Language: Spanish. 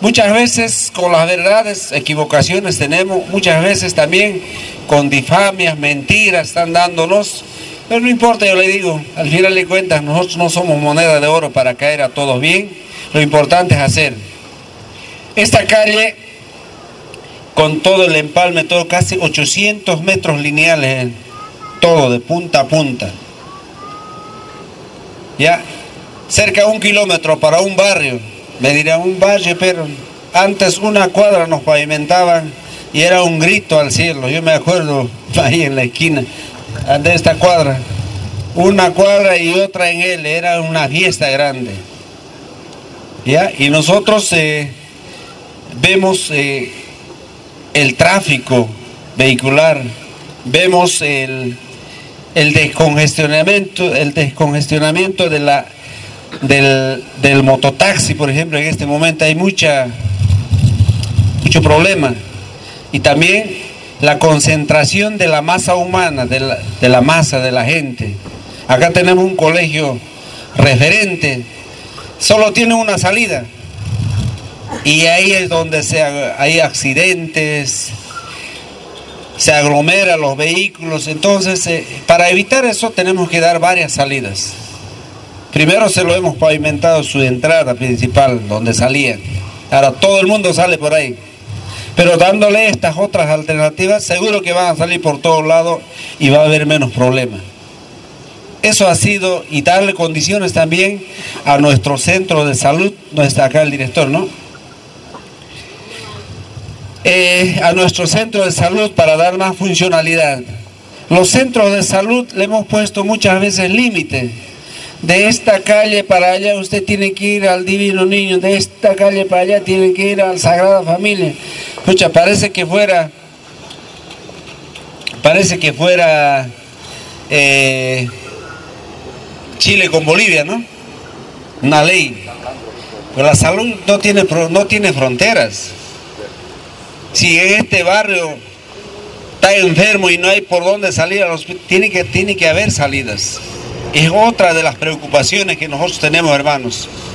Muchas veces con las verdades, equivocaciones tenemos, muchas veces también con difamias, mentiras están dándonos, pero no importa, yo le digo, al final de cuentas nosotros no somos moneda de oro para caer a todos bien, lo importante es hacer. Esta calle, con todo el empalme, todo casi 800 metros lineales, todo de punta a punta. Ya, cerca de un kilómetro para un barrio me dirá un valle, pero antes una cuadra nos pavimentaban y era un grito al cielo. Yo me acuerdo ahí en la esquina de esta cuadra, una cuadra y otra en él, era una fiesta grande. ¿Ya? Y nosotros eh, vemos eh, el tráfico vehicular, vemos el, el descongestionamiento, el descongestionamiento de la del, del, mototaxi, por ejemplo, en este momento hay mucha, mucho problema. Y también la concentración de la masa humana, de la, de la masa de la gente. Acá tenemos un colegio referente, solo tiene una salida. Y ahí es donde se, hay accidentes, se aglomeran los vehículos. Entonces, eh, para evitar eso tenemos que dar varias salidas. Primero se lo hemos pavimentado su entrada principal, donde salía. Ahora todo el mundo sale por ahí. Pero dándole estas otras alternativas, seguro que van a salir por todos lados y va a haber menos problemas. Eso ha sido, y darle condiciones también a nuestro centro de salud, no está acá el director, ¿no? Eh, a nuestro centro de salud para dar más funcionalidad. Los centros de salud le hemos puesto muchas veces límites de esta calle para allá usted tiene que ir al Divino Niño, de esta calle para allá tiene que ir al Sagrada Familia. Escucha, parece que fuera, parece que fuera eh, Chile con Bolivia, ¿no? Una ley. Pero la salud no tiene, no tiene fronteras. Si en este barrio está enfermo y no hay por dónde salir, tiene que, tiene que haber salidas. Es otra de las preocupaciones que nosotros tenemos, hermanos.